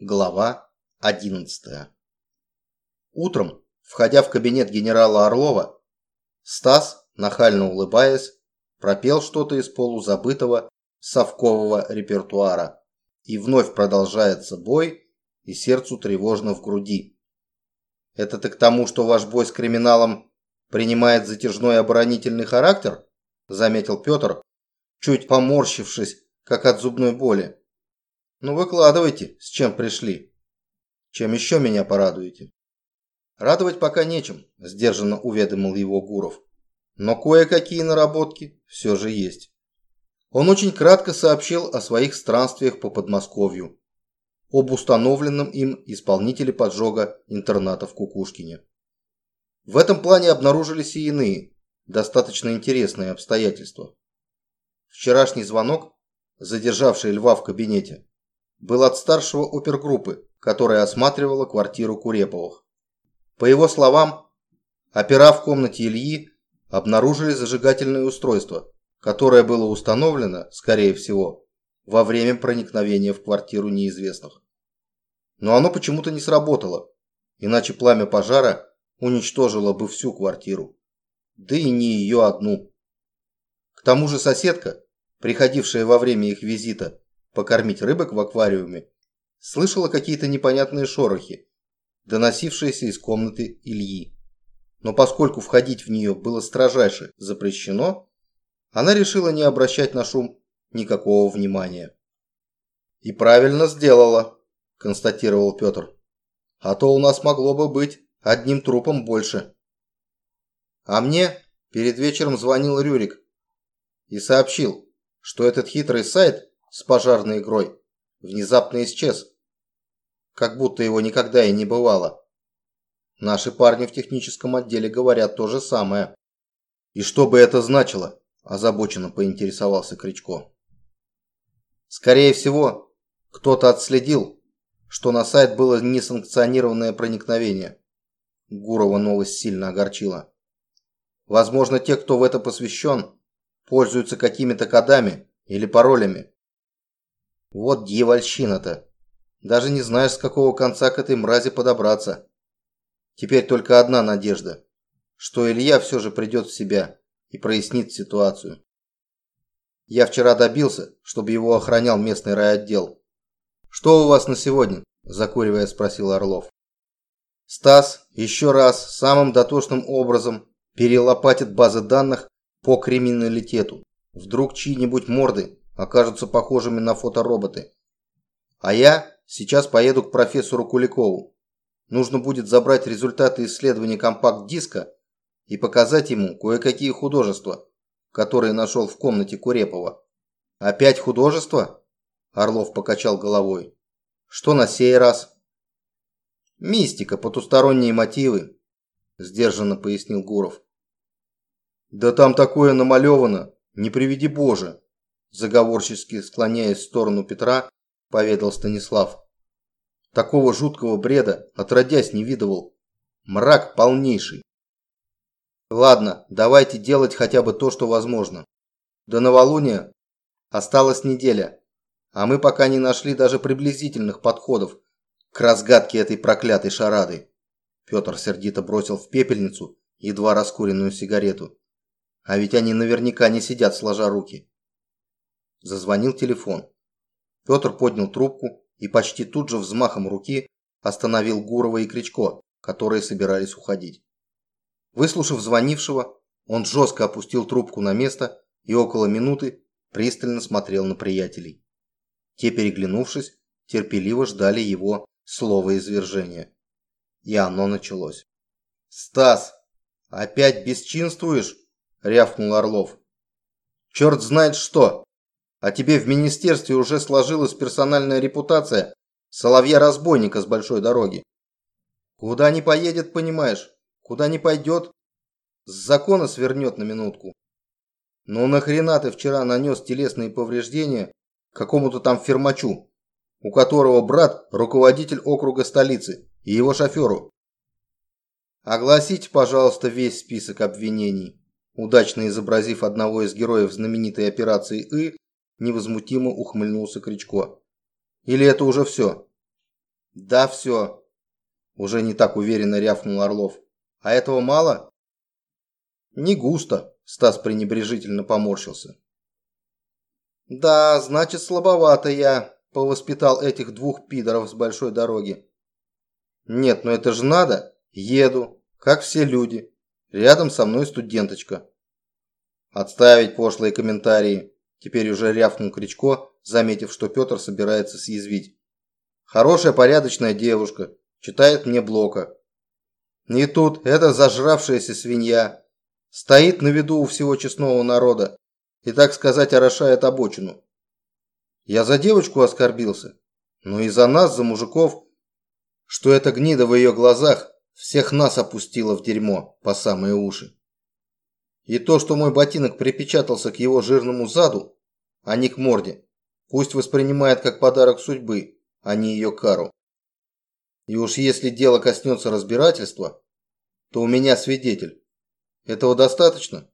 Глава 11. Утром, входя в кабинет генерала Орлова, Стас, нахально улыбаясь, пропел что-то из полузабытого совкового репертуара. И вновь продолжается бой, и сердцу тревожно в груди. Это ты к тому, что ваш бой с криминалом принимает затяжной оборонительный характер? Заметил Петр, чуть поморщившись, как от зубной боли. Ну выкладывайте, с чем пришли. Чем еще меня порадуете? Радовать пока нечем, сдержанно уведомил его Гуров. Но кое-какие наработки все же есть. Он очень кратко сообщил о своих странствиях по Подмосковью, об установленном им исполнителе поджога интерната в Кукушкине. В этом плане обнаружились и иные, достаточно интересные обстоятельства. Вчерашний звонок, задержавший Льва в кабинете, был от старшего опергруппы, которая осматривала квартиру Куреповых. По его словам, опера в комнате Ильи обнаружили зажигательное устройство, которое было установлено, скорее всего, во время проникновения в квартиру неизвестных. Но оно почему-то не сработало, иначе пламя пожара уничтожило бы всю квартиру, да и не ее одну. К тому же соседка, приходившая во время их визита покормить рыбок в аквариуме, слышала какие-то непонятные шорохи, доносившиеся из комнаты Ильи. Но поскольку входить в нее было строжайше запрещено, она решила не обращать на шум никакого внимания. «И правильно сделала», – констатировал Петр. «А то у нас могло бы быть одним трупом больше». А мне перед вечером звонил Рюрик и сообщил, что этот хитрый сайт с пожарной игрой внезапно исчез. Как будто его никогда и не бывало. Наши парни в техническом отделе говорят то же самое. И что бы это значило? Озабоченно поинтересовался Кричко. Скорее всего, кто-то отследил, что на сайт было несанкционированное проникновение. Гурова новость сильно огорчила. Возможно, те, кто в это посвящен, пользуются какими-то кодами или паролями, вот дьявольщина-то. Даже не знаешь, с какого конца к этой мрази подобраться. Теперь только одна надежда, что Илья все же придет в себя и прояснит ситуацию. Я вчера добился, чтобы его охранял местный райотдел. «Что у вас на сегодня?» – закуривая спросил Орлов. Стас еще раз самым дотошным образом перелопатит базы данных по криминалитету. Вдруг чьи-нибудь морды окажутся похожими на фотороботы. А я сейчас поеду к профессору Куликову. Нужно будет забрать результаты исследования компакт-диска и показать ему кое-какие художества, которые нашел в комнате Курепова. «Опять художество?» Орлов покачал головой. «Что на сей раз?» «Мистика, потусторонние мотивы», – сдержанно пояснил Гуров. «Да там такое намалевано, не приведи Боже!» Заговорчески склоняясь в сторону Петра, поведал Станислав. Такого жуткого бреда отродясь не видывал. Мрак полнейший. Ладно, давайте делать хотя бы то, что возможно. До новолуния осталась неделя, а мы пока не нашли даже приблизительных подходов к разгадке этой проклятой шарады. Петр сердито бросил в пепельницу едва раскуренную сигарету. А ведь они наверняка не сидят сложа руки. Зазвонил телефон. Петр поднял трубку и почти тут же взмахом руки остановил Гурова и Кричко, которые собирались уходить. Выслушав звонившего, он жестко опустил трубку на место и около минуты пристально смотрел на приятелей. Те, переглянувшись, терпеливо ждали его слова извержения. И оно началось. «Стас, опять бесчинствуешь?» – рявкнул Орлов. «Черт знает что! А тебе в министерстве уже сложилась персональная репутация соловья-разбойника с большой дороги. Куда не поедет, понимаешь? Куда не пойдет, с закона свернет на минутку. Ну нахрена ты вчера нанес телесные повреждения какому-то там фермачу, у которого брат руководитель округа столицы и его шоферу? Огласите, пожалуйста, весь список обвинений. Удачно изобразив одного из героев знаменитой операции «И», невозмутимо ухмыльнулся Кричко. Или это уже все? Да, все. Уже не так уверенно рявкнул Орлов. А этого мало? Не густо, Стас пренебрежительно поморщился. Да, значит, слабовато я повоспитал этих двух пидоров с большой дороги. Нет, но это же надо. Еду, как все люди. Рядом со мной студенточка. Отставить пошлые комментарии. Теперь уже рявкнул Кричко, заметив, что Петр собирается съязвить. Хорошая, порядочная девушка. Читает мне Блока. Не тут эта зажравшаяся свинья. Стоит на виду у всего честного народа и, так сказать, орошает обочину. Я за девочку оскорбился, но и за нас, за мужиков, что эта гнида в ее глазах всех нас опустила в дерьмо по самые уши. И то, что мой ботинок припечатался к его жирному заду, а не к морде, пусть воспринимает как подарок судьбы, а не ее кару. И уж если дело коснется разбирательства, то у меня свидетель. Этого достаточно?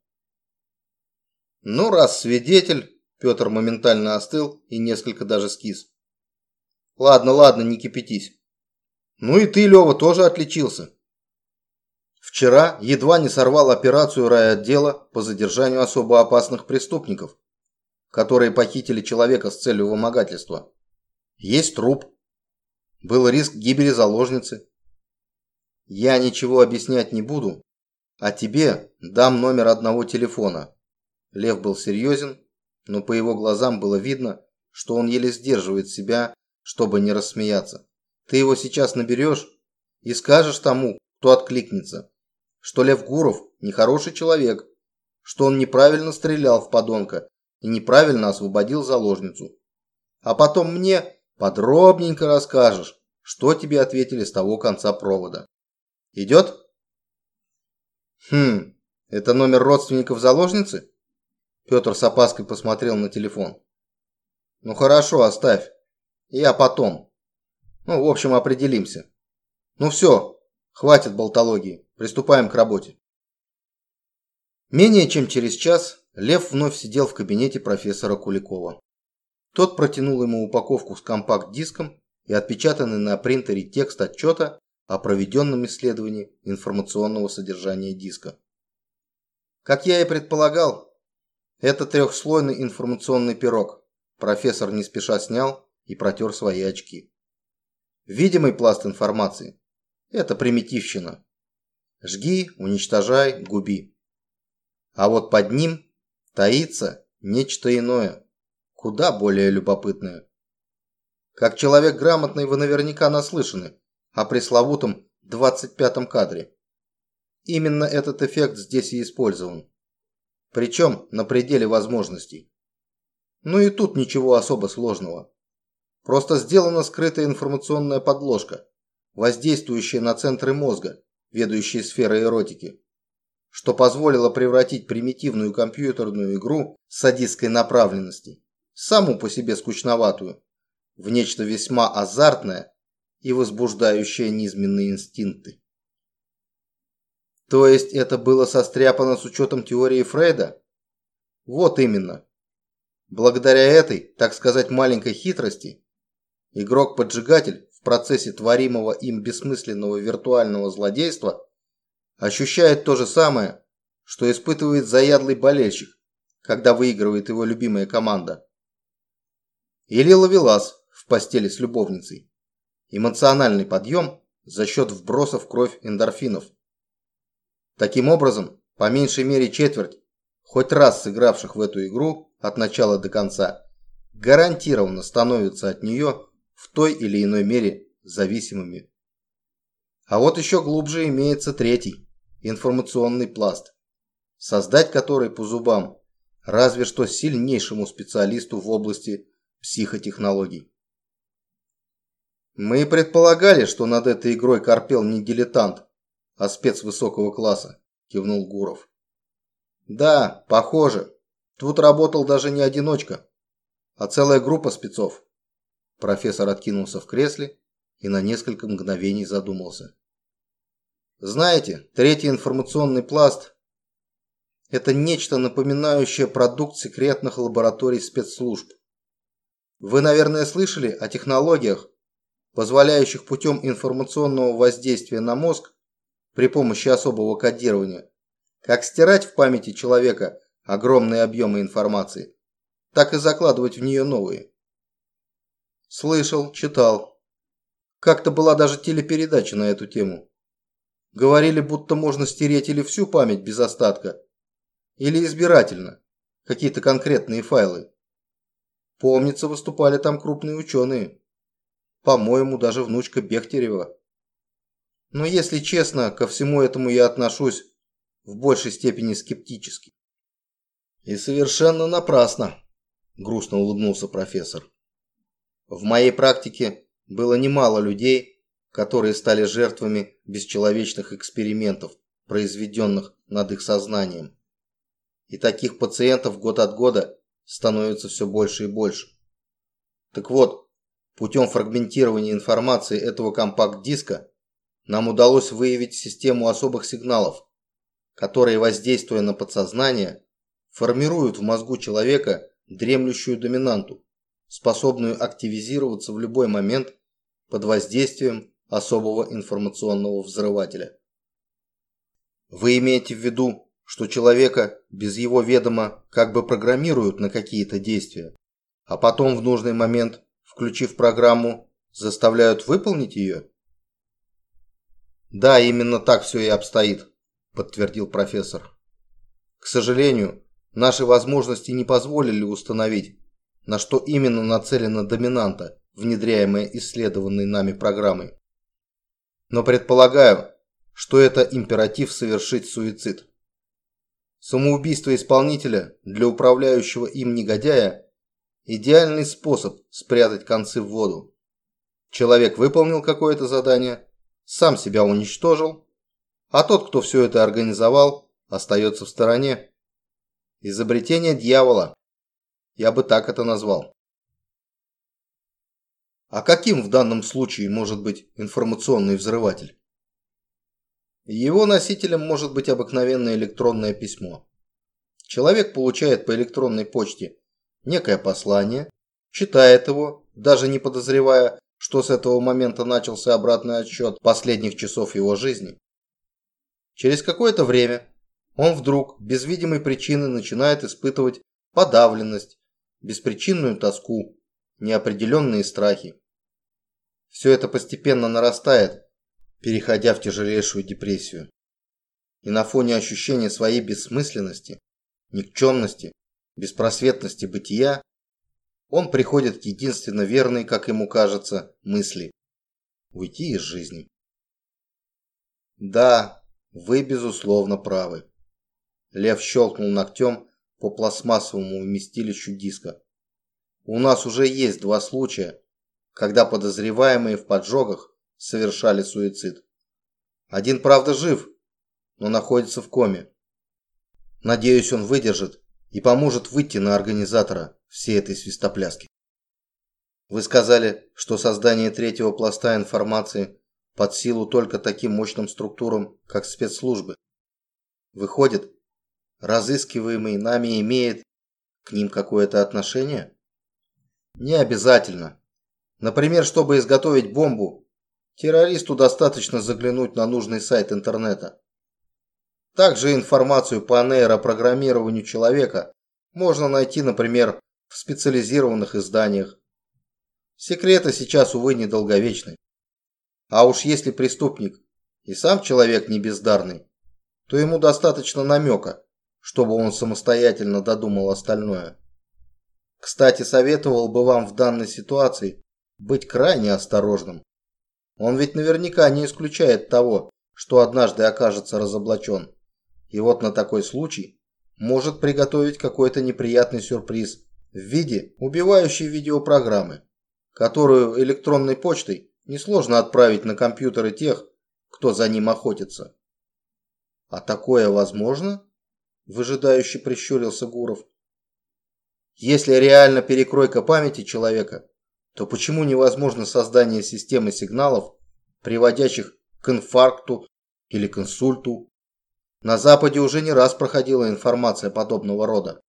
Ну, раз свидетель, Петр моментально остыл и несколько даже скис. Ладно, ладно, не кипятись. Ну и ты, Лева, тоже отличился. Вчера едва не сорвал операцию райотдела по задержанию особо опасных преступников, которые похитили человека с целью вымогательства. Есть труп. Был риск гибели заложницы. Я ничего объяснять не буду, а тебе дам номер одного телефона. Лев был серьезен, но по его глазам было видно, что он еле сдерживает себя, чтобы не рассмеяться. Ты его сейчас наберешь и скажешь тому, кто откликнется, что Лев Гуров нехороший человек, что он неправильно стрелял в подонка и неправильно освободил заложницу. А потом мне подробненько расскажешь, что тебе ответили с того конца провода. Идет? Хм, это номер родственников заложницы? Петр с опаской посмотрел на телефон. Ну хорошо, оставь. Я потом. Ну, в общем, определимся. Ну все, хватит болтологии. Приступаем к работе. Менее чем через час Лев вновь сидел в кабинете профессора Куликова. Тот протянул ему упаковку с компакт-диском и отпечатанный на принтере текст отчета о проведенном исследовании информационного содержания диска. Как я и предполагал, это трехслойный информационный пирог. Профессор не спеша снял и протер свои очки. Видимый пласт информации – это примитивщина. Жги, уничтожай, губи. А вот под ним таится нечто иное, куда более любопытное. Как человек грамотный вы наверняка наслышаны о пресловутом 25-м кадре. Именно этот эффект здесь и использован. Причем на пределе возможностей. Ну и тут ничего особо сложного. Просто сделана скрытая информационная подложка, воздействующая на центры мозга, ведущие сферой эротики, что позволило превратить примитивную компьютерную игру с садистской направленности, саму по себе скучноватую, в нечто весьма азартное и возбуждающее низменные инстинкты. То есть это было состряпано с учетом теории Фрейда? Вот именно. Благодаря этой, так сказать, маленькой хитрости, игрок-поджигатель процессе творимого им бессмысленного виртуального злодейства ощущает то же самое, что испытывает заядлый болельщик, когда выигрывает его любимая команда. Или ловелас в постели с любовницей. Эмоциональный подъем за счет вбросов в кровь эндорфинов. Таким образом, по меньшей мере четверть, хоть раз сыгравших в эту игру от начала до конца, гарантированно становится от нее в той или иной мере зависимыми. А вот еще глубже имеется третий, информационный пласт, создать который по зубам разве что сильнейшему специалисту в области психотехнологий. Мы предполагали, что над этой игрой корпел не дилетант, а спец высокого класса, кивнул Гуров. Да, похоже. Тут работал даже не одиночка, а целая группа спецов. Профессор откинулся в кресле и на несколько мгновений задумался. Знаете, третий информационный пласт – это нечто напоминающее продукт секретных лабораторий спецслужб. Вы, наверное, слышали о технологиях, позволяющих путем информационного воздействия на мозг при помощи особого кодирования, как стирать в памяти человека огромные объемы информации, так и закладывать в нее новые. Слышал, читал. Как-то была даже телепередача на эту тему. Говорили, будто можно стереть или всю память без остатка, или избирательно, какие-то конкретные файлы. Помнится, выступали там крупные ученые. По-моему, даже внучка Бехтерева. Но если честно, ко всему этому я отношусь в большей степени скептически. И совершенно напрасно, грустно улыбнулся профессор. В моей практике было немало людей, которые стали жертвами бесчеловечных экспериментов, произведенных над их сознанием. И таких пациентов год от года становится все больше и больше. Так вот, путем фрагментирования информации этого компакт-диска нам удалось выявить систему особых сигналов, которые, воздействуя на подсознание, формируют в мозгу человека дремлющую доминанту, способную активизироваться в любой момент под воздействием особого информационного взрывателя. Вы имеете в виду, что человека без его ведома как бы программируют на какие-то действия, а потом в нужный момент, включив программу, заставляют выполнить ее? Да, именно так все и обстоит, подтвердил профессор. К сожалению, наши возможности не позволили установить, на что именно нацелена доминанта, внедряемая исследованной нами программой но предполагаю, что это императив совершить суицид. Самоубийство исполнителя для управляющего им негодяя – идеальный способ спрятать концы в воду. Человек выполнил какое-то задание, сам себя уничтожил, а тот, кто все это организовал, остается в стороне. Изобретение дьявола. Я бы так это назвал. А каким в данном случае может быть информационный взрыватель? Его носителем может быть обыкновенное электронное письмо. Человек получает по электронной почте некое послание, читает его, даже не подозревая, что с этого момента начался обратный отсчет последних часов его жизни. Через какое-то время он вдруг без видимой причины начинает испытывать подавленность, беспричинную тоску, неопределенные страхи. Все это постепенно нарастает, переходя в тяжелейшую депрессию. И на фоне ощущения своей бессмысленности, никчемности, беспросветности бытия, он приходит к единственно верной, как ему кажется, мысли – уйти из жизни. Да, вы безусловно правы. Лев щелкнул ногтем по пластмассовому вместилищу диска. У нас уже есть два случая, когда подозреваемые в поджогах совершали суицид. Один, правда, жив, но находится в коме. Надеюсь, он выдержит и поможет выйти на организатора всей этой свистопляски. Вы сказали, что создание третьего пласта информации под силу только таким мощным структурам, как спецслужбы. Выходит, разыскиваемый нами имеет к ним какое-то отношение? Не обязательно, Например, чтобы изготовить бомбу, террористу достаточно заглянуть на нужный сайт интернета. Также информацию по нейропрограммированию человека можно найти, например, в специализированных изданиях. Секреты сейчас, увы, недолговечны. А уж если преступник и сам человек не бездарный, то ему достаточно намека, чтобы он самостоятельно додумал остальное. Кстати, советовал бы вам в данной ситуации быть крайне осторожным. Он ведь наверняка не исключает того, что однажды окажется разоблачен. И вот на такой случай может приготовить какой-то неприятный сюрприз в виде убивающей видеопрограммы, которую электронной почтой несложно отправить на компьютеры тех, кто за ним охотится. А такое возможно? Выжидающе прищурился Гуров. Если реально перекройка памяти человека, то почему невозможно создание системы сигналов, приводящих к инфаркту или к инсульту? На Западе уже не раз проходила информация подобного рода.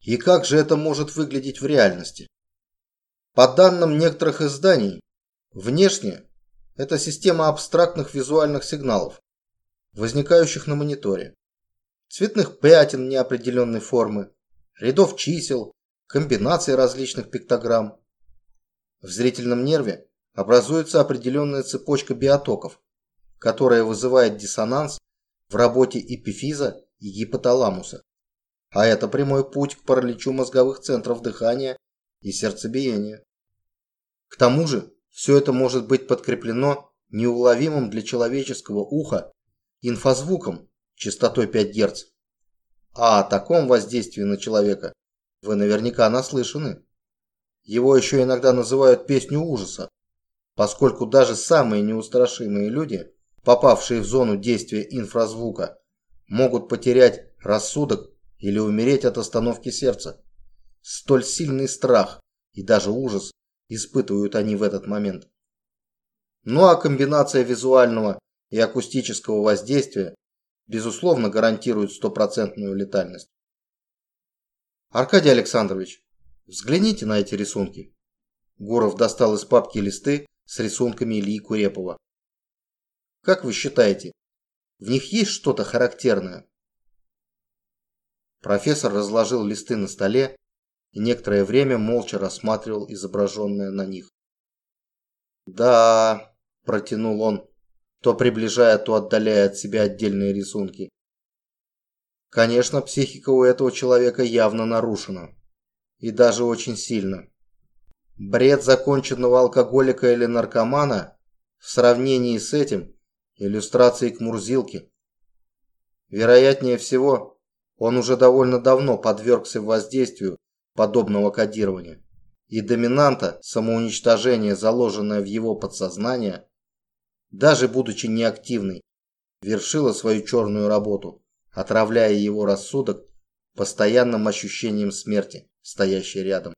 И как же это может выглядеть в реальности? По данным некоторых изданий, Внешне это система абстрактных визуальных сигналов, возникающих на мониторе. Цветных пятен неопределенной формы, рядов чисел, комбинаций различных пиктограмм. В зрительном нерве образуется определенная цепочка биотоков, которая вызывает диссонанс в работе эпифиза и гипоталамуса. А это прямой путь к параличу мозговых центров дыхания и сердцебиения. К тому же, все это может быть подкреплено неуловимым для человеческого уха инфозвуком частотой 5 Гц. А о таком воздействии на человека вы наверняка наслышаны. Его еще иногда называют песню ужаса, поскольку даже самые неустрашимые люди, попавшие в зону действия инфразвука, могут потерять рассудок или умереть от остановки сердца. Столь сильный страх и даже ужас испытывают они в этот момент. Ну а комбинация визуального и акустического воздействия безусловно гарантирует стопроцентную летальность. Аркадий Александрович, взгляните на эти рисунки. Гуров достал из папки листы с рисунками Ильи Курепова. Как вы считаете, в них есть что-то характерное? Профессор разложил листы на столе и некоторое время молча рассматривал изображенное на них. «Да», – протянул он, то приближая, то отдаляя от себя отдельные рисунки. Конечно, психика у этого человека явно нарушена. И даже очень сильно. Бред законченного алкоголика или наркомана в сравнении с этим иллюстрацией к Мурзилке. Вероятнее всего, он уже довольно давно подвергся воздействию подобного кодирования. И доминанта самоуничтожения, заложенная в его подсознание, даже будучи неактивной, вершила свою черную работу, отравляя его рассудок постоянным ощущением смерти, стоящей рядом.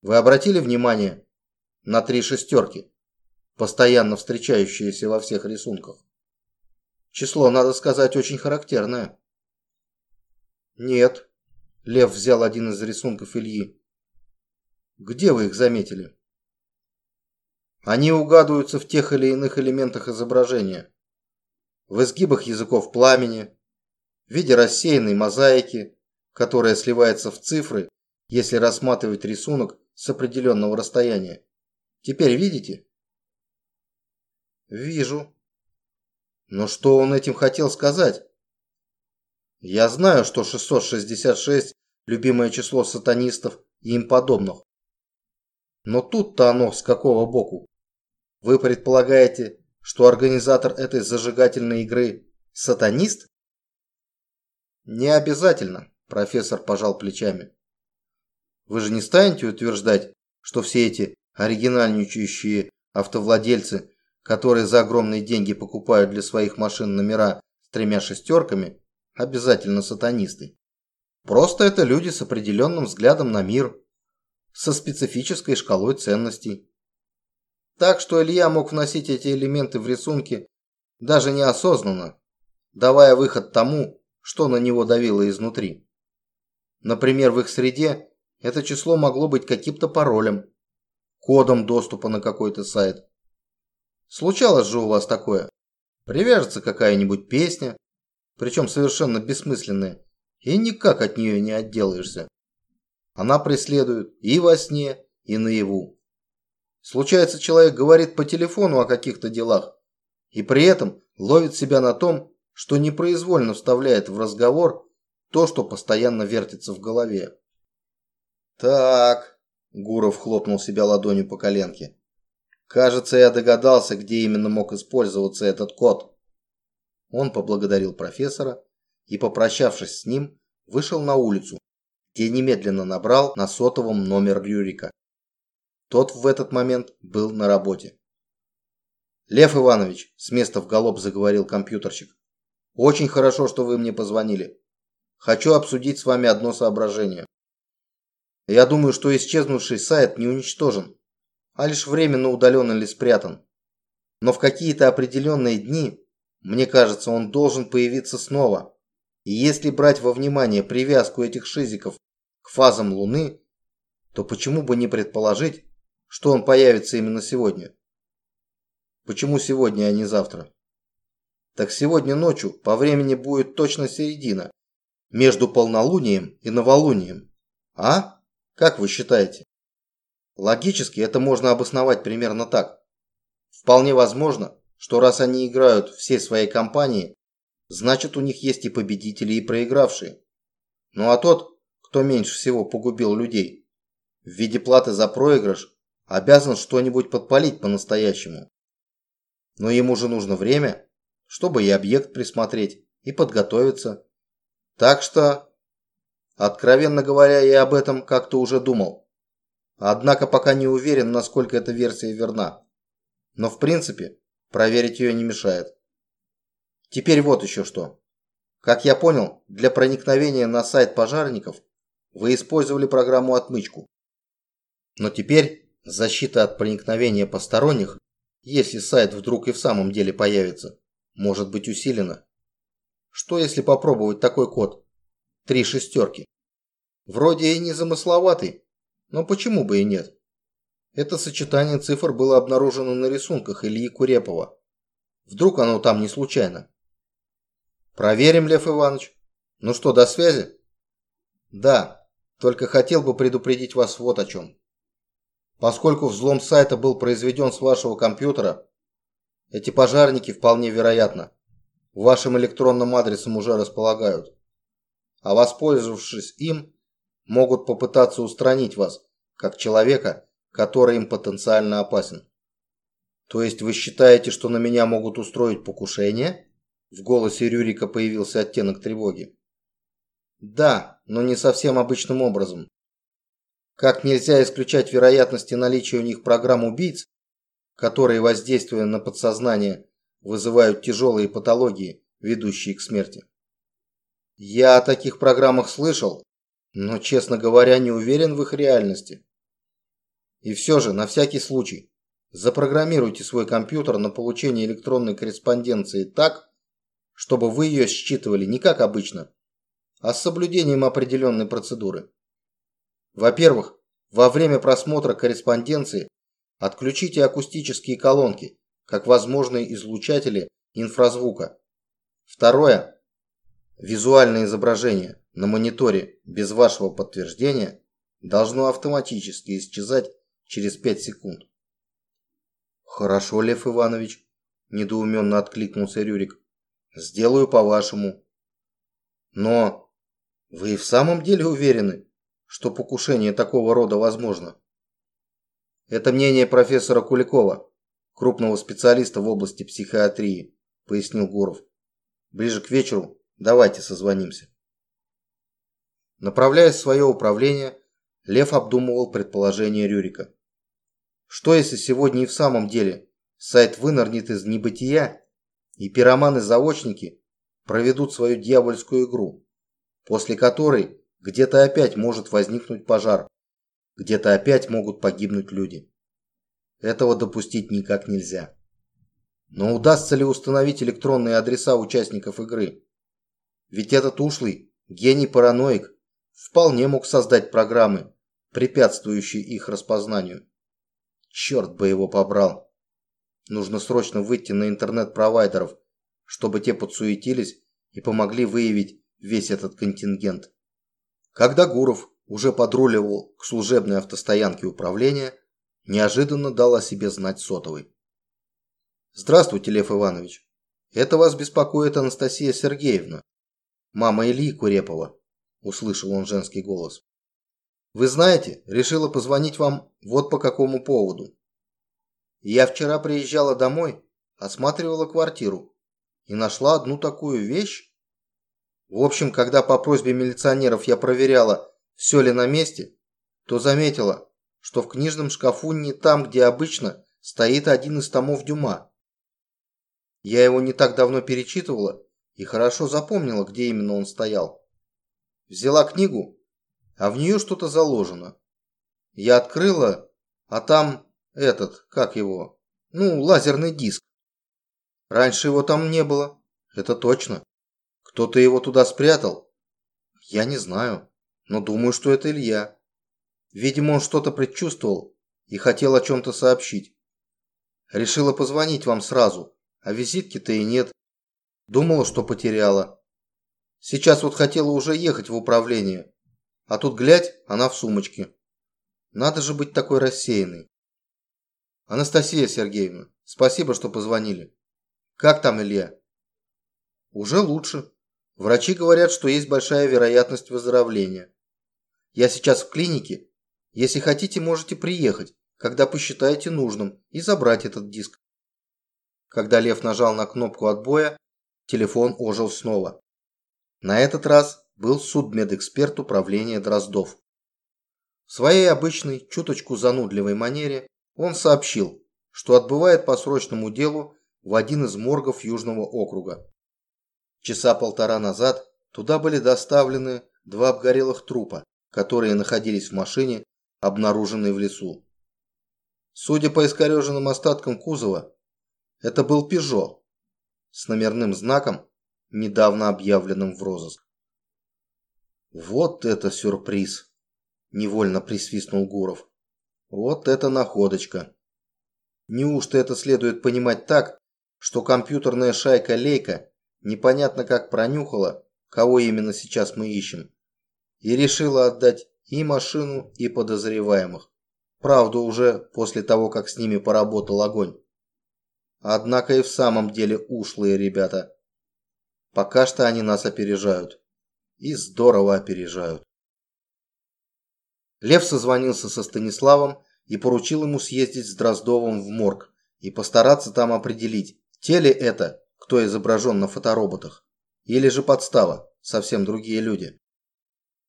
Вы обратили внимание на три шестерки, постоянно встречающиеся во всех рисунках? Число, надо сказать, очень характерное. Нет. Лев взял один из рисунков Ильи. Где вы их заметили? Они угадываются в тех или иных элементах изображения. В изгибах языков пламени, в виде рассеянной мозаики, которая сливается в цифры, если рассматривать рисунок с определенного расстояния. Теперь видите? Вижу. Но что он этим хотел сказать? Я знаю, что 666 – любимое число сатанистов и им подобных. Но тут-то оно с какого боку? Вы предполагаете, что организатор этой зажигательной игры – сатанист? Не обязательно, профессор пожал плечами. Вы же не станете утверждать, что все эти оригинальничающие автовладельцы, которые за огромные деньги покупают для своих машин номера с тремя шестерками, обязательно сатанисты. Просто это люди с определенным взглядом на мир, со специфической шкалой ценностей. Так что Илья мог вносить эти элементы в рисунки даже неосознанно, давая выход тому, что на него давило изнутри. Например, в их среде это число могло быть каким-то паролем, кодом доступа на какой-то сайт. Случалось же у вас такое. Привяжется какая-нибудь песня, причем совершенно бессмысленная, и никак от нее не отделаешься. Она преследует и во сне, и наяву. Случается, человек говорит по телефону о каких-то делах, и при этом ловит себя на том, что непроизвольно вставляет в разговор то, что постоянно вертится в голове. «Так», – Гуров хлопнул себя ладонью по коленке. «Кажется, я догадался, где именно мог использоваться этот код». Он поблагодарил профессора и, попрощавшись с ним, вышел на улицу, где немедленно набрал на сотовом номер Рюрика. Тот в этот момент был на работе. «Лев Иванович», – с места в галоп заговорил компьютерщик, – «очень хорошо, что вы мне позвонили. Хочу обсудить с вами одно соображение. Я думаю, что исчезнувший сайт не уничтожен, а лишь временно удален или спрятан. Но в какие-то определенные дни мне кажется, он должен появиться снова. И если брать во внимание привязку этих шизиков к фазам Луны, то почему бы не предположить, что он появится именно сегодня. Почему сегодня, а не завтра? Так сегодня ночью по времени будет точно середина. Между полнолунием и новолунием. А? Как вы считаете? Логически это можно обосновать примерно так. Вполне возможно, что раз они играют всей своей компании, значит у них есть и победители, и проигравшие. Ну а тот, кто меньше всего погубил людей, в виде платы за проигрыш, обязан что-нибудь подпалить по-настоящему. Но ему же нужно время, чтобы и объект присмотреть, и подготовиться. Так что, откровенно говоря, я об этом как-то уже думал. Однако пока не уверен, насколько эта версия верна. Но в принципе, проверить ее не мешает. Теперь вот еще что. Как я понял, для проникновения на сайт пожарников вы использовали программу отмычку. Но теперь защита от проникновения посторонних, если сайт вдруг и в самом деле появится, может быть усилена. Что если попробовать такой код? Три шестерки. Вроде и не замысловатый, но почему бы и нет? Это сочетание цифр было обнаружено на рисунках Ильи Курепова. Вдруг оно там не случайно? Проверим, Лев Иванович. Ну что, до связи? Да, только хотел бы предупредить вас вот о чем. Поскольку взлом сайта был произведен с вашего компьютера, эти пожарники вполне вероятно вашим электронным адресом уже располагают. А воспользовавшись им, могут попытаться устранить вас, как человека, который им потенциально опасен. То есть вы считаете, что на меня могут устроить покушение? В голосе Рюрика появился оттенок тревоги. Да, но не совсем обычным образом. Как нельзя исключать вероятности наличия у них программ убийц, которые, воздействуя на подсознание, вызывают тяжелые патологии, ведущие к смерти. Я о таких программах слышал, но, честно говоря, не уверен в их реальности. И все же, на всякий случай, запрограммируйте свой компьютер на получение электронной корреспонденции так, чтобы вы ее считывали не как обычно, а с соблюдением определенной процедуры. Во-первых, во время просмотра корреспонденции отключите акустические колонки, как возможные излучатели инфразвука. Второе. Визуальное изображение на мониторе без вашего подтверждения должно автоматически исчезать через 5 секунд. «Хорошо, Лев Иванович», – недоуменно откликнулся Рюрик. «Сделаю по-вашему». «Но вы в самом деле уверены, что покушение такого рода возможно. Это мнение профессора Куликова, крупного специалиста в области психиатрии, пояснил Гуров. Ближе к вечеру давайте созвонимся. Направляясь в свое управление, Лев обдумывал предположение Рюрика. Что если сегодня и в самом деле сайт вынырнет из небытия, и пироманы-заочники проведут свою дьявольскую игру, после которой где-то опять может возникнуть пожар. Где-то опять могут погибнуть люди. Этого допустить никак нельзя. Но удастся ли установить электронные адреса участников игры? Ведь этот ушлый, гений-параноик, вполне мог создать программы, препятствующие их распознанию. Черт бы его побрал. Нужно срочно выйти на интернет-провайдеров, чтобы те подсуетились и помогли выявить весь этот контингент. Когда Гуров уже подруливал к служебной автостоянке управления, неожиданно дал о себе знать сотовый. «Здравствуйте, Лев Иванович. Это вас беспокоит Анастасия Сергеевна, мама Ильи Курепова», – услышал он женский голос. «Вы знаете, решила позвонить вам вот по какому поводу. Я вчера приезжала домой, осматривала квартиру и нашла одну такую вещь, в общем, когда по просьбе милиционеров я проверяла, все ли на месте, то заметила, что в книжном шкафу не там, где обычно, стоит один из томов Дюма. Я его не так давно перечитывала и хорошо запомнила, где именно он стоял. Взяла книгу, а в нее что-то заложено. Я открыла, а там этот, как его, ну, лазерный диск. Раньше его там не было, это точно. Кто-то его туда спрятал? Я не знаю, но думаю, что это Илья. Видимо, он что-то предчувствовал и хотел о чем-то сообщить. Решила позвонить вам сразу, а визитки-то и нет. Думала, что потеряла. Сейчас вот хотела уже ехать в управление, а тут глядь, она в сумочке. Надо же быть такой рассеянной. Анастасия Сергеевна, спасибо, что позвонили. Как там Илья? Уже лучше. Врачи говорят, что есть большая вероятность выздоровления. Я сейчас в клинике. Если хотите, можете приехать, когда посчитаете нужным, и забрать этот диск. Когда Лев нажал на кнопку отбоя, телефон ожил снова. На этот раз был судмедэксперт управления Дроздов. В своей обычной, чуточку занудливой манере он сообщил, что отбывает по срочному делу в один из моргов Южного округа. Часа полтора назад туда были доставлены два обгорелых трупа, которые находились в машине, обнаруженной в лесу. Судя по искореженным остаткам кузова, это был «Пежо» с номерным знаком, недавно объявленным в розыск. «Вот это сюрприз!» – невольно присвистнул Гуров. «Вот это находочка!» Неужто это следует понимать так, что компьютерная шайка Лейка непонятно как пронюхала, кого именно сейчас мы ищем, и решила отдать и машину, и подозреваемых. Правда, уже после того, как с ними поработал огонь. Однако и в самом деле ушлые ребята. Пока что они нас опережают. И здорово опережают. Лев созвонился со Станиславом и поручил ему съездить с Дроздовым в морг и постараться там определить, те ли это, кто изображен на фотороботах, или же подстава, совсем другие люди.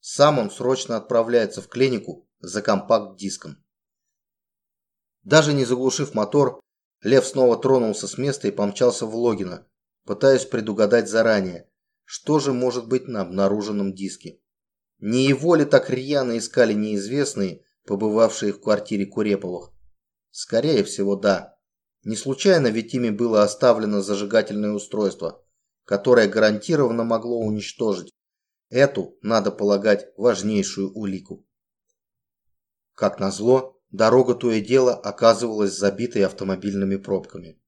Сам он срочно отправляется в клинику за компакт-диском. Даже не заглушив мотор, Лев снова тронулся с места и помчался в Логино, пытаясь предугадать заранее, что же может быть на обнаруженном диске. Не его ли так рьяно искали неизвестные, побывавшие в квартире Куреповых? Скорее всего, да. Не случайно ведь ими было оставлено зажигательное устройство, которое гарантированно могло уничтожить Эту, надо полагать, важнейшую улику. Как назло, дорога то и дело оказывалась забитой автомобильными пробками.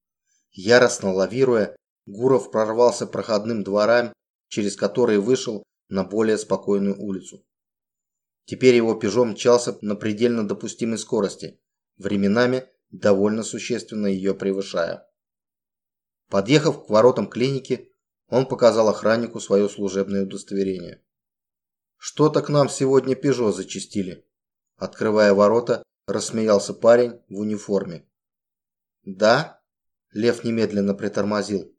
Яростно лавируя, Гуров прорвался проходным дворами, через которые вышел на более спокойную улицу. Теперь его «Пежо» мчался на предельно допустимой скорости, временами довольно существенно ее превышая. Подъехав к воротам клиники, он показал охраннику свое служебное удостоверение. «Что-то к нам сегодня «Пежо» зачистили». Открывая ворота, рассмеялся парень в униформе. «Да?» – Лев немедленно притормозил.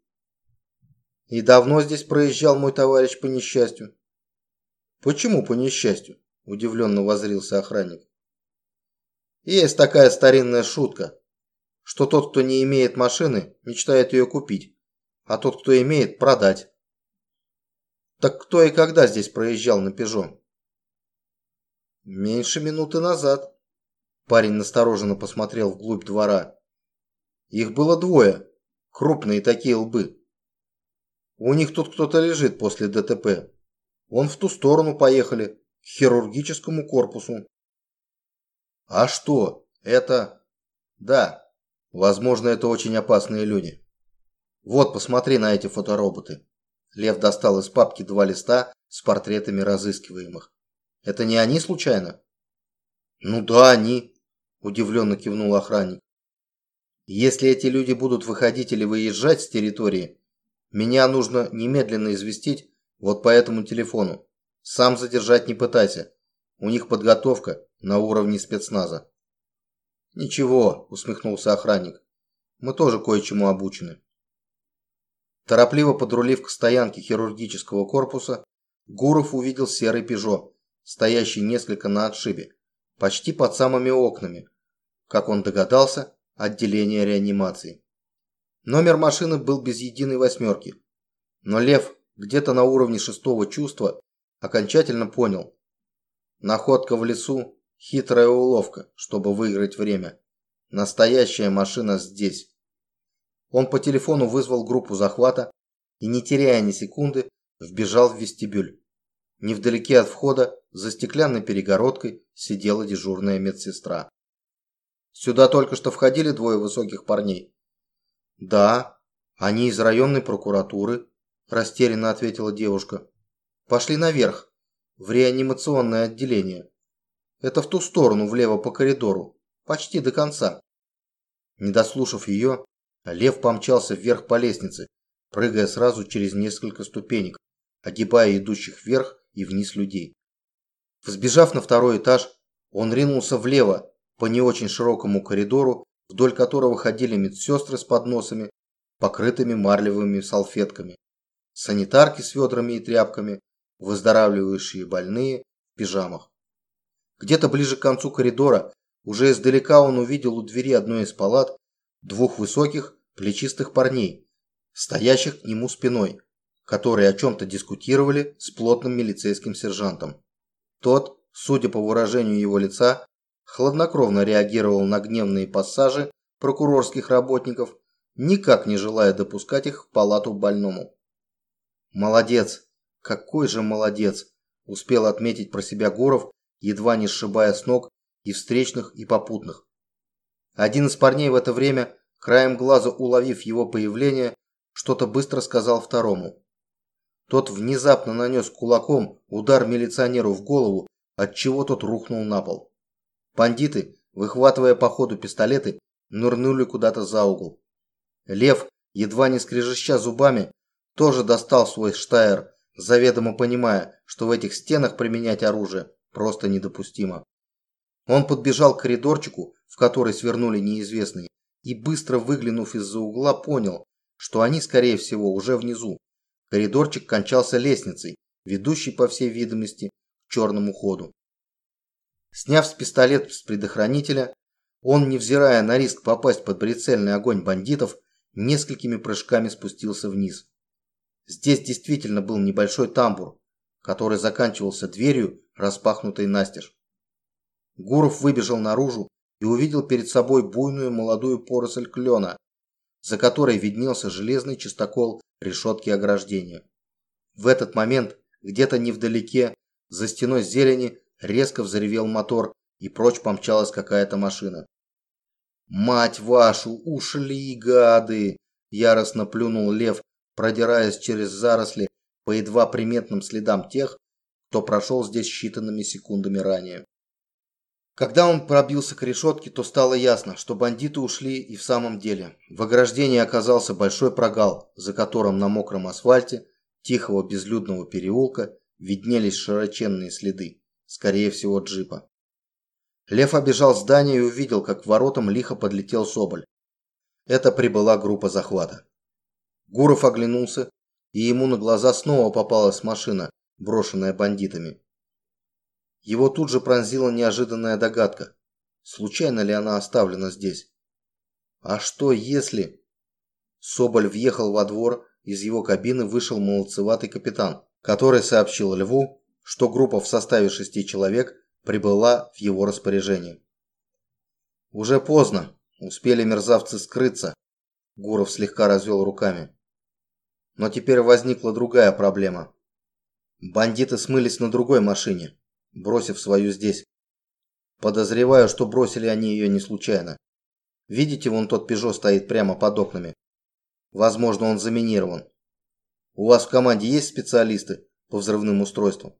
«И давно здесь проезжал мой товарищ по несчастью?» «Почему по несчастью?» – удивленно возрился охранник. «Есть такая старинная шутка, что тот, кто не имеет машины, мечтает ее купить а тот, кто имеет, продать. Так кто и когда здесь проезжал на «Пежо»? Меньше минуты назад. Парень настороженно посмотрел вглубь двора. Их было двое, крупные такие лбы. У них тут кто-то лежит после ДТП. Он в ту сторону поехали, к хирургическому корпусу. А что? Это... Да, возможно, это очень опасные люди. Вот, посмотри на эти фотороботы. Лев достал из папки два листа с портретами разыскиваемых. Это не они случайно? Ну да, они, удивленно кивнул охранник. Если эти люди будут выходить или выезжать с территории, меня нужно немедленно известить вот по этому телефону. Сам задержать не пытайся. У них подготовка на уровне спецназа. Ничего, усмехнулся охранник. Мы тоже кое-чему обучены. Торопливо подрулив к стоянке хирургического корпуса, Гуров увидел серый «Пежо», стоящий несколько на отшибе, почти под самыми окнами. Как он догадался, отделение реанимации. Номер машины был без единой восьмерки. Но Лев где-то на уровне шестого чувства окончательно понял. Находка в лесу – хитрая уловка, чтобы выиграть время. Настоящая машина здесь. Он по телефону вызвал группу захвата и, не теряя ни секунды, вбежал в вестибюль. Невдалеке от входа, за стеклянной перегородкой, сидела дежурная медсестра. Сюда только что входили двое высоких парней. Да, они из районной прокуратуры, растерянно ответила девушка. Пошли наверх, в реанимационное отделение. Это в ту сторону, влево по коридору, почти до конца. Не дослушав ее, Лев помчался вверх по лестнице, прыгая сразу через несколько ступенек, огибая идущих вверх и вниз людей. Взбежав на второй этаж, он ринулся влево по не очень широкому коридору, вдоль которого ходили медсестры с подносами, покрытыми марлевыми салфетками, санитарки с ведрами и тряпками, выздоравливающие больные в пижамах. Где-то ближе к концу коридора, уже издалека он увидел у двери одной из палат двух высоких, плечистых парней, стоящих к нему спиной, которые о чем-то дискутировали с плотным милицейским сержантом. Тот, судя по выражению его лица, хладнокровно реагировал на гневные пассажи прокурорских работников, никак не желая допускать их в палату больному. «Молодец! Какой же молодец!» – успел отметить про себя Гуров, едва не сшибая с ног и встречных, и попутных. Один из парней в это время, краем глаза уловив его появление, что-то быстро сказал второму. Тот внезапно нанес кулаком удар милиционеру в голову, отчего тот рухнул на пол. Бандиты, выхватывая по ходу пистолеты, нырнули куда-то за угол. Лев, едва не скрежеща зубами, тоже достал свой штайр, заведомо понимая, что в этих стенах применять оружие просто недопустимо. Он подбежал к коридорчику, в который свернули неизвестные, и быстро выглянув из-за угла, понял, что они, скорее всего, уже внизу. Коридорчик кончался лестницей, ведущей, по всей видимости, к черному ходу. Сняв с пистолет с предохранителя, он, невзирая на риск попасть под прицельный огонь бандитов, несколькими прыжками спустился вниз. Здесь действительно был небольшой тамбур, который заканчивался дверью, распахнутой настежь. Гуров выбежал наружу и увидел перед собой буйную молодую поросль клена, за которой виднелся железный чистокол решетки ограждения. В этот момент, где-то невдалеке, за стеной зелени, резко взревел мотор, и прочь помчалась какая-то машина. «Мать вашу, ушли, гады!» – яростно плюнул лев, продираясь через заросли по едва приметным следам тех, кто прошел здесь считанными секундами ранее. Когда он пробился к решетке, то стало ясно, что бандиты ушли и в самом деле. В ограждении оказался большой прогал, за которым на мокром асфальте тихого безлюдного переулка виднелись широченные следы скорее всего джипа. Лев обежал здание и увидел, как к воротам лихо подлетел Соболь. Это прибыла группа захвата. Гуров оглянулся, и ему на глаза снова попалась машина, брошенная бандитами. Его тут же пронзила неожиданная догадка. Случайно ли она оставлена здесь? А что если... Соболь въехал во двор, из его кабины вышел молодцеватый капитан, который сообщил Льву, что группа в составе шести человек прибыла в его распоряжение. Уже поздно, успели мерзавцы скрыться, Гуров слегка развел руками. Но теперь возникла другая проблема. Бандиты смылись на другой машине, бросив свою здесь. Подозреваю, что бросили они ее не случайно. Видите, вон тот Пежо стоит прямо под окнами. Возможно, он заминирован. У вас в команде есть специалисты по взрывным устройствам?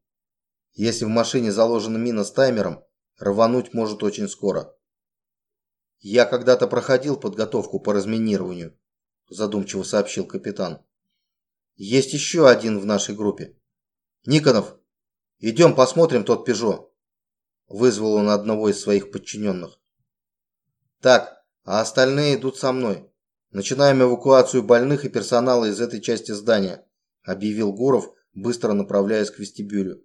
Если в машине заложена мина с таймером, рвануть может очень скоро. Я когда-то проходил подготовку по разминированию, задумчиво сообщил капитан. Есть еще один в нашей группе. Никонов, идем посмотрим тот Пежо. Вызвал он одного из своих подчиненных. Так, а остальные идут со мной. Начинаем эвакуацию больных и персонала из этой части здания, объявил Гуров, быстро направляясь к вестибюлю.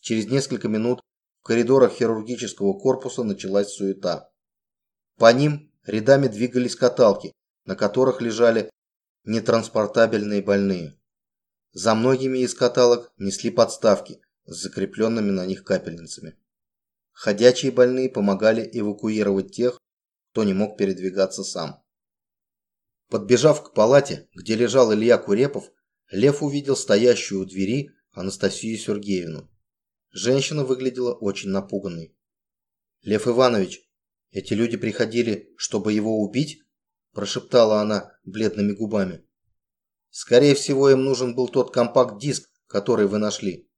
Через несколько минут в коридорах хирургического корпуса началась суета. По ним рядами двигались каталки, на которых лежали нетранспортабельные больные. За многими из каталог несли подставки с закрепленными на них капельницами. Ходячие больные помогали эвакуировать тех, кто не мог передвигаться сам. Подбежав к палате, где лежал Илья Курепов, Лев увидел стоящую у двери Анастасию Сергеевну. Женщина выглядела очень напуганной. «Лев Иванович, Эти люди приходили, чтобы его убить? Прошептала она бледными губами. Скорее всего, им нужен был тот компакт-диск, который вы нашли.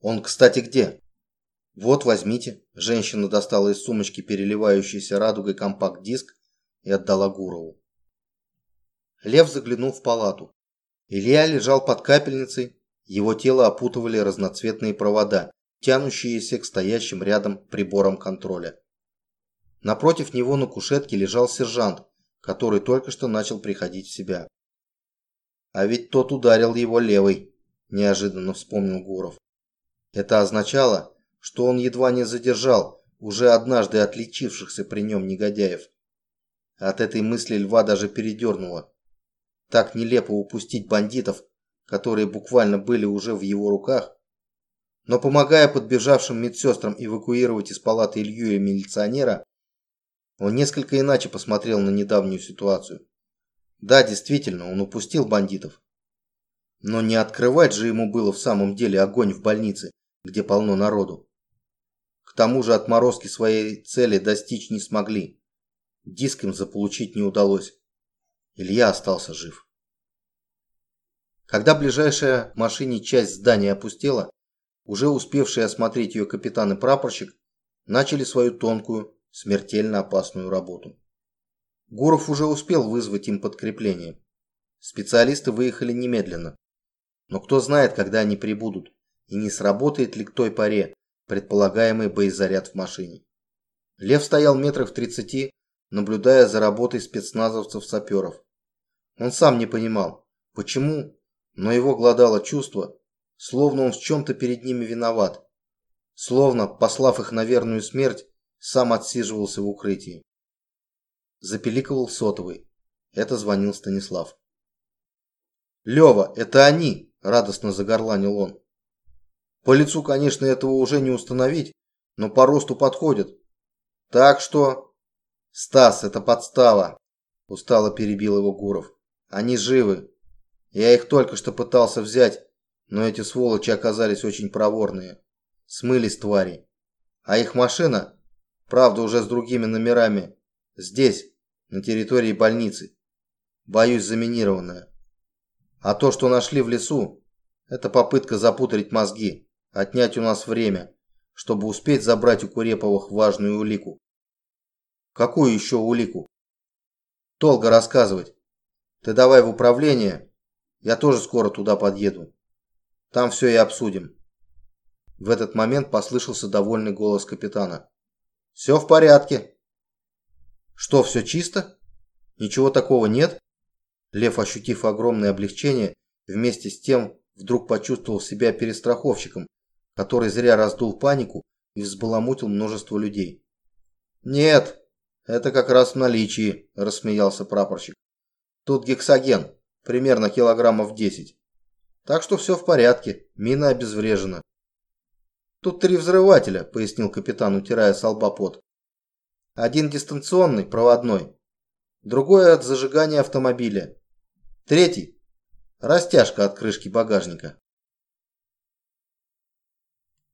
Он, кстати, где? Вот, возьмите. Женщина достала из сумочки переливающийся радугой компакт-диск и отдала Гурову. Лев заглянул в палату. Илья лежал под капельницей, его тело опутывали разноцветные провода, тянущиеся к стоящим рядом приборам контроля. Напротив него на кушетке лежал сержант, который только что начал приходить в себя. А ведь тот ударил его левой, неожиданно вспомнил Гуров. Это означало, что он едва не задержал уже однажды отличившихся при нем негодяев. От этой мысли льва даже передернуло. Так нелепо упустить бандитов, которые буквально были уже в его руках. Но помогая подбежавшим медсестрам эвакуировать из палаты Илью и милиционера, он несколько иначе посмотрел на недавнюю ситуацию. Да, действительно, он упустил бандитов. Но не открывать же ему было в самом деле огонь в больнице, где полно народу. К тому же отморозки своей цели достичь не смогли. Диск им заполучить не удалось. Илья остался жив. Когда ближайшая машине часть здания опустела, уже успевшие осмотреть ее капитан и прапорщик начали свою тонкую, смертельно опасную работу. Гуров уже успел вызвать им подкрепление. Специалисты выехали немедленно. Но кто знает, когда они прибудут, и не сработает ли к той поре предполагаемый боезаряд в машине. Лев стоял метров в тридцати, наблюдая за работой спецназовцев-саперов. Он сам не понимал, почему, но его гладало чувство, словно он в чем-то перед ними виноват, словно, послав их на верную смерть, сам отсиживался в укрытии. Запеликовал сотовый. Это звонил Станислав. «Лева, это они!» – радостно загорланил он. «По лицу, конечно, этого уже не установить, но по росту подходят. Так что...» «Стас, это подстава!» – устало перебил его Гуров. «Они живы. Я их только что пытался взять, но эти сволочи оказались очень проворные. Смылись твари. А их машина, правда уже с другими номерами, здесь, на территории больницы. Боюсь, заминированная. А то, что нашли в лесу, это попытка запутать мозги, отнять у нас время, чтобы успеть забрать у Куреповых важную улику. Какую еще улику? Долго рассказывать. Ты давай в управление, я тоже скоро туда подъеду. Там все и обсудим. В этот момент послышался довольный голос капитана. «Все в порядке. Что, все чисто? Ничего такого нет? Лев, ощутив огромное облегчение, вместе с тем вдруг почувствовал себя перестраховщиком, который зря раздул панику и взбаламутил множество людей. «Нет, это как раз в наличии», – рассмеялся прапорщик. «Тут гексоген, примерно килограммов 10. Так что все в порядке, мина обезврежена». «Тут три взрывателя», – пояснил капитан, утирая с лба пот. Один дистанционный, проводной. Другой от зажигания автомобиля. Третий – растяжка от крышки багажника.